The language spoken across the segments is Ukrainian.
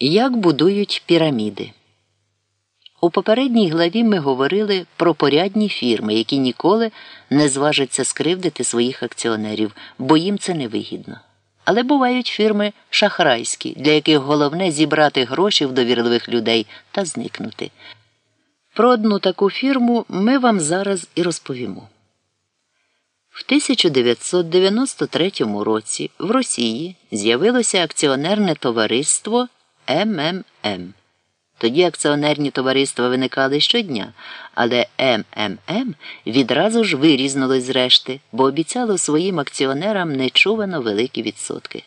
Як будують піраміди? У попередній главі ми говорили про порядні фірми, які ніколи не зважаться скривдити своїх акціонерів, бо їм це не вигідно. Але бувають фірми шахрайські, для яких головне зібрати гроші в довірливих людей та зникнути. Про одну таку фірму ми вам зараз і розповімо. В 1993 році в Росії з'явилося акціонерне товариство МММ. Тоді акціонерні товариства виникали щодня, але МММ відразу ж вирізнулось з решти, бо обіцяло своїм акціонерам нечувано великі відсотки.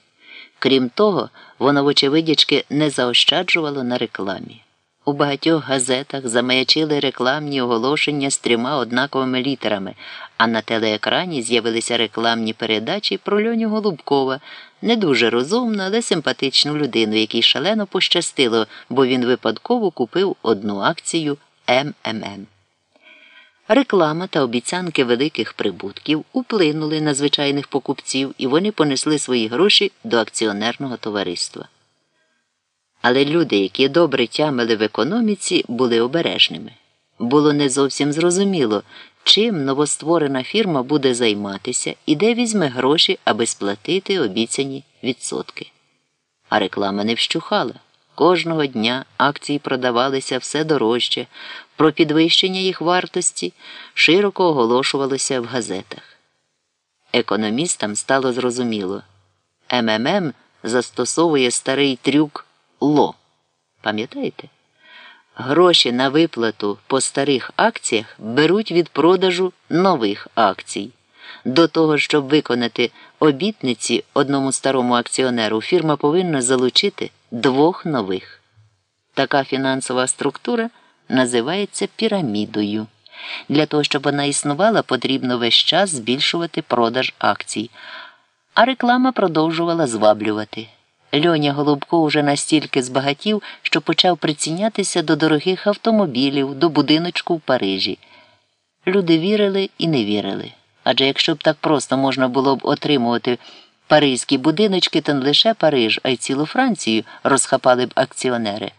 Крім того, воно, вочевидячки, не заощаджувало на рекламі. У багатьох газетах замаячили рекламні оголошення з трьома однаковими літерами, а на телеекрані з'явилися рекламні передачі про Льоню Голубкова, не дуже розумну, але симпатичну людину, якій шалено пощастило, бо він випадково купив одну акцію МММ. Реклама та обіцянки великих прибутків уплинули на звичайних покупців, і вони понесли свої гроші до акціонерного товариства. Але люди, які добре тямили в економіці, були обережними. Було не зовсім зрозуміло, чим новостворена фірма буде займатися і де візьме гроші, аби сплатити обіцяні відсотки. А реклама не вщухала. Кожного дня акції продавалися все дорожче, про підвищення їх вартості широко оголошувалося в газетах. Економістам стало зрозуміло, МММ застосовує старий трюк ло. Пам'ятаєте? Гроші на виплату по старих акціях беруть від продажу нових акцій. До того, щоб виконати обітниці одному старому акціонеру, фірма повинна залучити двох нових. Така фінансова структура називається пірамідою. Для того, щоб вона існувала, потрібно весь час збільшувати продаж акцій, а реклама продовжувала зваблювати. Льоня Голубко уже настільки збагатів, що почав прицінятися до дорогих автомобілів, до будиночку в Парижі. Люди вірили і не вірили. Адже якщо б так просто можна було б отримувати паризькі будиночки, то не лише Париж, а й цілу Францію розхапали б акціонери.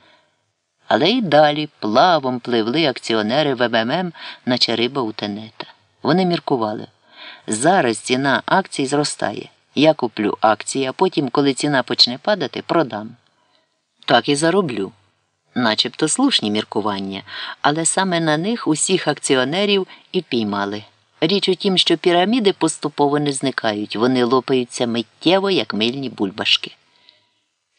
Але й далі плавом пливли акціонери в МММ, наче риба у тенета. Вони міркували. Зараз ціна акцій зростає. Я куплю акції, а потім, коли ціна почне падати, продам. Так і зароблю. Начебто слушні міркування, але саме на них усіх акціонерів і піймали. Річ у тім, що піраміди поступово не зникають, вони лопаються миттєво, як мильні бульбашки.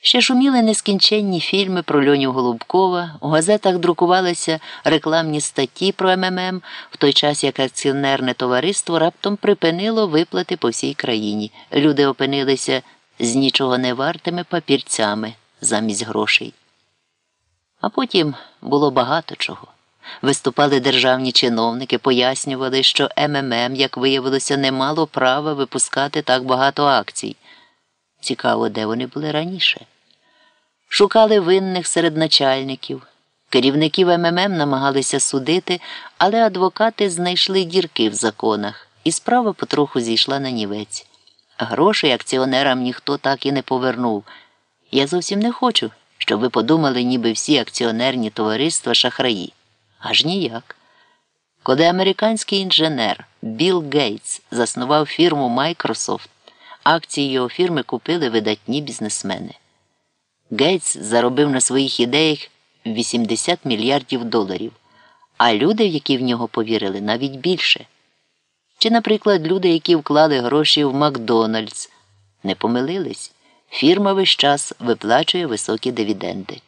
Ще шуміли нескінченні фільми про Льоню Голубкова, у газетах друкувалися рекламні статті про МММ, в той час як акціонерне товариство раптом припинило виплати по всій країні. Люди опинилися з нічого не вартими папірцями замість грошей. А потім було багато чого. Виступали державні чиновники, пояснювали, що МММ, як виявилося, не мало права випускати так багато акцій. Цікаво, де вони були раніше. Шукали винних серед начальників. Керівників МММ намагалися судити, але адвокати знайшли дірки в законах, і справа потроху зійшла на нівець. Грошей акціонерам ніхто так і не повернув. Я зовсім не хочу, щоб ви подумали, ніби всі акціонерні товариства шахраї. Аж ніяк. Коли американський інженер Білл Гейтс заснував фірму Microsoft, акції його фірми купили видатні бізнесмени. Гейтс заробив на своїх ідеях 80 мільярдів доларів, а люди, які в нього повірили, навіть більше. Чи, наприклад, люди, які вклали гроші в Макдональдс, не помилились, фірма весь час виплачує високі дивіденди.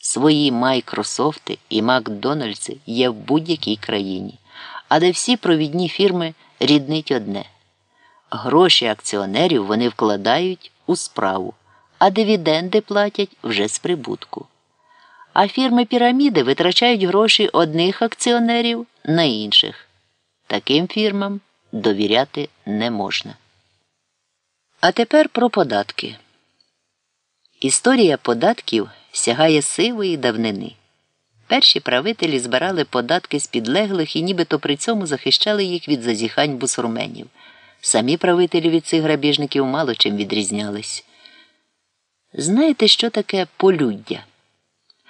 Свої Майкрософти і Макдональдси є в будь-якій країні, але всі провідні фірми ріднить одне. Гроші акціонерів вони вкладають у справу а дивіденди платять вже з прибутку. А фірми піраміди витрачають гроші одних акціонерів на інших. Таким фірмам довіряти не можна. А тепер про податки. Історія податків сягає сивої давнини. Перші правителі збирали податки з підлеглих і нібито при цьому захищали їх від зазіхань бусурменів. Самі правителі від цих грабіжників мало чим відрізнялись. Знаєте, що таке полюддя?